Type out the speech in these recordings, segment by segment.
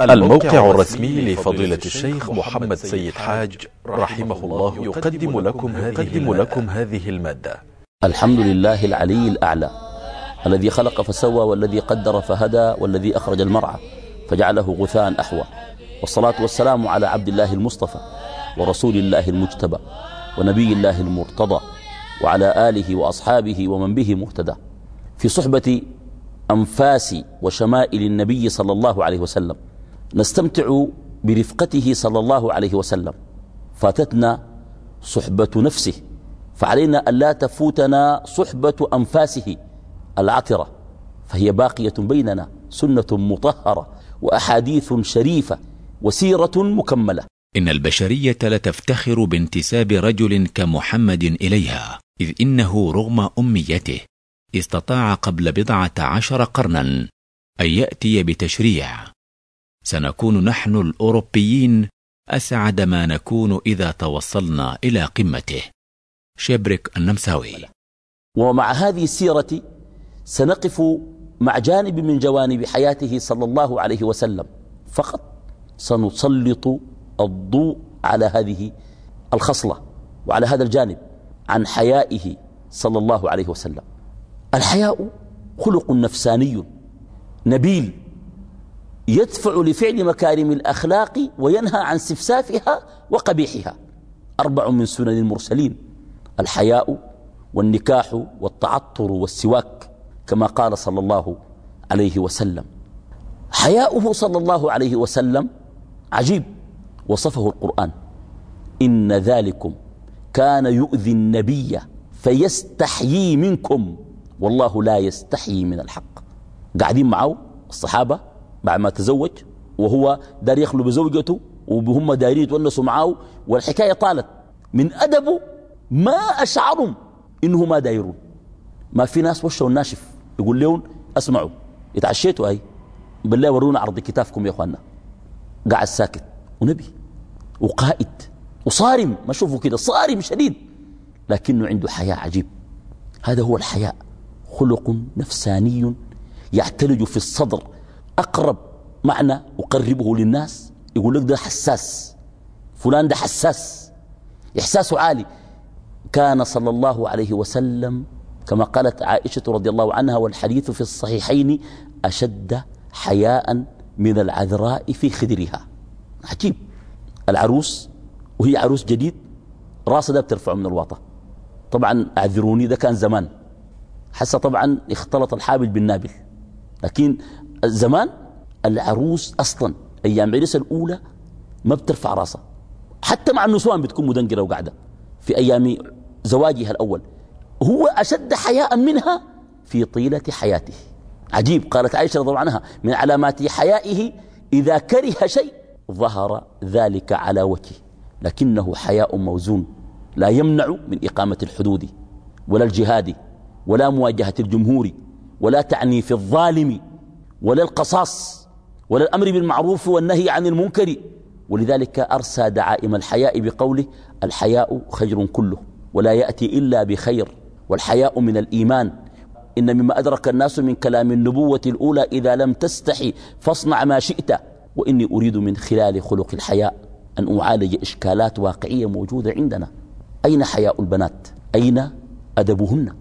الموقع الرسمي لفضيلة الشيخ محمد سيد حاج رحمه الله يقدم لكم هذه, لكم هذه المادة. الحمد لله العلي الأعلى الذي خلق فسوى والذي قدر فهدى والذي أخرج المرعى فجعله غثاء أحوى. والصلاة والسلام على عبد الله المصطفى ورسول الله المجتبى ونبي الله المرتضى وعلى آله وأصحابه ومن به مهتدى. في صحبة أنفاس وشمائل النبي صلى الله عليه وسلم نستمتع برفقته صلى الله عليه وسلم. فاتتنا صحبة نفسه فعلينا أن لا تفوتنا صحبة أنفاسه العطرة. فهي باقية بيننا سنة مطهرة وأحاديث شريفة وسيرة مكملة. إن البشرية لتفتخر بانتساب رجل كمحمد إليها إذ إنه رغم أميته استطاع قبل بضعة عشر قرنا أن يأتي بتشريع. سنكون نحن الأوروبيين أسعد ما نكون إذا توصلنا إلى قمته. شبرك النمساوي. ومع هذه السيرة سنقف مع جانب من جوانب حياته صلى الله عليه وسلم. فقط سنسلط الضوء على هذه الخصلة وعلى هذا الجانب عن حيائه صلى الله عليه وسلم. الحياء خلق نفساني نبيل يدفع لفعل مكارم الأخلاق وينهى عن سفسافها وقبيحها. أربع من سنن المرسلين الحياء والنكاح والتعطر والسواك كما قال صلى الله عليه وسلم. حياؤه صلى الله عليه وسلم عجيب وصفه القرآن إن ذلكم كان يؤذي النبي فيستحيي منكم والله لا يستحيي من الحق. قاعدين معه الصحابة بعد ما تزوج وهو دار يخلو بزوجته وهم دارين يتونسوا معه والحكاية طالت. من أدبه ما أشعرهم إنه ما دايرون. ما في ناس وشوا الناشف. يقول لهم اسمعوا اتعشيتوا هاي بالله ورونا عرض كتافكم يا اخوانا قاعد ساكت ونبي وقائد وصارم. ما شوفوا كده صارم شديد. لكنه عنده حياء عجيب. هذا هو الحياء. خلق نفساني يعتلج في الصدر. أقرب معنى أقربه للناس يقول لك ده حساس فلان ده حساس إحساسه عالي. كان صلى الله عليه وسلم كما قالت عائشة رضي الله عنها والحديث في الصحيحين أشد حياء من العذراء في خدرها. عجيب. العروس وهي عروس جديد راسها ده بترفع من الواطة. طبعا أعذروني ده كان زمان. حسا طبعا اختلط الحابل بالنابل لكن زمان العروس أصلا أيام عرس الأولى ما بترفع راسها. حتى مع النسوان بتكون مدنجره وقاعده في أيام زواجها الأول هو أشد حياء منها في طيلة حياته. عجيب قالت عائشة رضي الله عنها من علامات حيائه إذا كره شيء ظهر ذلك على وجهه لكنه حياء موزون لا يمنع من إقامة الحدود ولا الجهاد ولا مواجهة الجمهور ولا تعنيف الظالم ولا القصاص ولا الأمر بالمعروف والنهي عن المنكر. ولذلك أرسى دعائم الحياء بقوله الحياء خير كله ولا يأتي إلا بخير والحياء من الإيمان. إن مما أدرك الناس من كلام النبوة الأولى إذا لم تستحي فاصنع ما شئت. وإني أريد من خلال خلق الحياء أن أعالج إشكالات واقعية موجودة عندنا. أين حياء البنات؟ أين أدبهن؟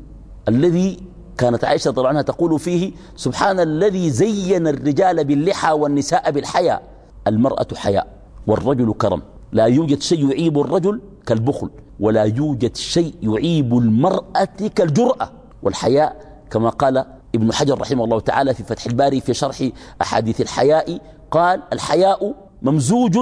الذي كانت عائشة طبعا عنها تقول فيه سبحان الذي زين الرجال باللحى والنساء بالحياء. المرأة حياء والرجل كرم. لا يوجد شيء يعيب الرجل كالبخل ولا يوجد شيء يعيب المرأة كالجرأة. والحياء كما قال ابن حجر رحمه الله تعالى في فتح الباري في شرح أحاديث الحياء قال الحياء ممزوج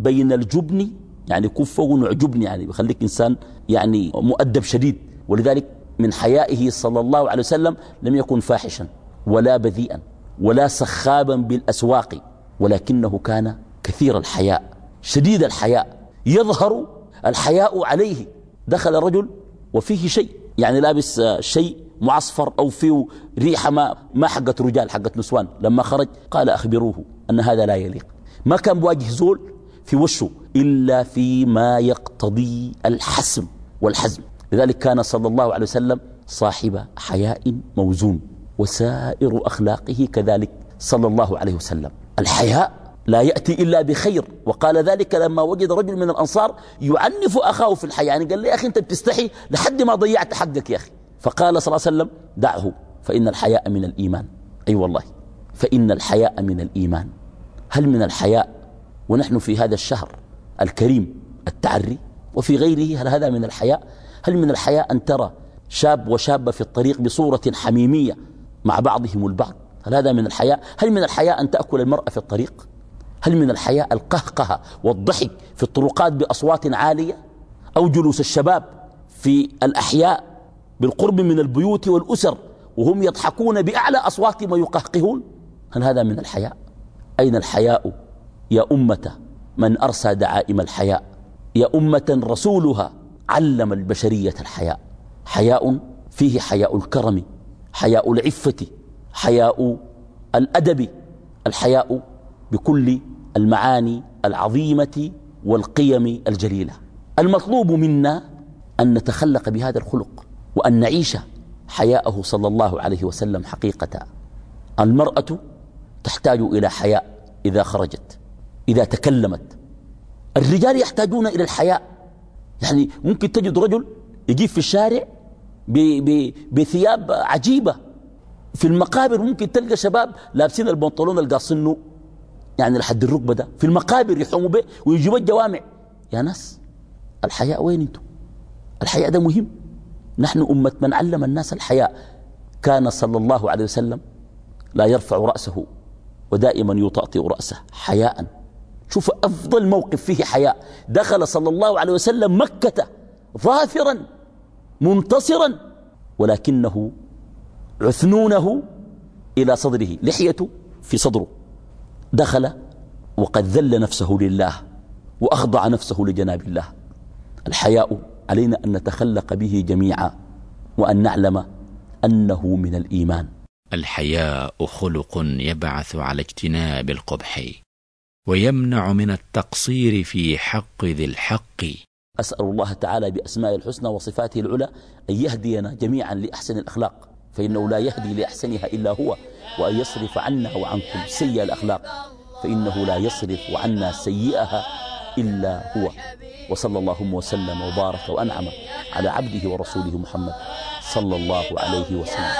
بين الجبن يعني كفه ونوع جبن يعني بيخليك إنسان يعني مؤدب شديد. ولذلك من حيائه صلى الله عليه وسلم لم يكن فاحشا ولا بذيئا ولا سخابا بالأسواق ولكنه كان كثير الحياء شديد الحياء يظهر الحياء عليه. دخل رجل وفيه شيء يعني لابس شيء معصفر أو فيه ريحة ما, ما حقت رجال حقت نسوان. لما خرج قال أخبروه أن هذا لا يليق. ما كان بواجه زول في وشه إلا فيما يقتضي الحسم والحزم. لذلك كان صلى الله عليه وسلم صاحب حياء موزون وسائر أخلاقه كذلك صلى الله عليه وسلم. الحياء لا يأتي إلا بخير وقال ذلك لما وجد رجل من الأنصار يعنف أخاه في الحياة يعني قال لي يا أخي أنت بتستحي لحد ما ضيعت حقك يا أخي. فقال صلى الله عليه وسلم دعه فإن الحياء من الإيمان. أي أيوة والله فإن الحياء من الإيمان. هل من الحياء ونحن في هذا الشهر الكريم التعري؟ وفي غيره هل هذا من الحياء؟ هل من الحياء أن ترى شاب وشابة في الطريق بصورة حميمية مع بعضهم البعض؟ هل هذا من الحياء هل من الحياء أن تأكل المرأة في الطريق؟ هل من الحياء القهقه والضحك في الطرقات بأصوات عالية؟ أو جلوس الشباب في الأحياء بالقرب من البيوت والأسر وهم يضحكون بأعلى أصوات ما يقهقهون؟ هل هذا من الحياء أين الحياء يا أمة من أرسى دعائم الحياء؟ يا أمة رسولها علم البشرية الحياء. حياء فيه حياء الكرم حياء العفة حياء الأدب الحياء بكل المعاني العظيمة والقيم الجليلة. المطلوب منا أن نتخلق بهذا الخلق وأن نعيش حياءه صلى الله عليه وسلم حقيقة. المرأة تحتاج إلى حياء إذا خرجت إذا تكلمت. الرجال يحتاجون إلى الحياء يعني ممكن تجد رجل يجيب في الشارع بثياب عجيبة. في المقابر ممكن تلقى شباب لابسين البنطلون القاصنه يعني لحد الركبة ده. في المقابر يحوموا به ويجيبوا الجوامع يا ناس الحياء وين أنتم؟ الحياء ده مهم. نحن أمة من علم الناس الحياء كان صلى الله عليه وسلم لا يرفع رأسه ودائما يطأطئ رأسه حياء. شوف أفضل موقف فيه حياء. دخل صلى الله عليه وسلم مكة ظافرا منتصرا ولكنه عثنونه إلى صدره لحيته في صدره. دخل وقد ذل نفسه لله وأخضع نفسه لجناب الله. الحياء علينا أن نتخلق به جميعا وأن نعلم أنه من الإيمان. الحياء خلق يبعث على اجتناب القبح. ويمنع من التقصير في حق ذي الحق. أسأل الله تعالى بأسماء الحسنى وصفاته العلى أن يهدينا جميعا لأحسن الأخلاق فإنه لا يهدي لأحسنها إلا هو وأن يصرف عنا وعنكم سيء الأخلاق فإنه لا يصرف عنا سيئها إلا هو. وصلى اللهم وسلم وبارك وأنعم على عبده ورسوله محمد صلى الله عليه وسلم.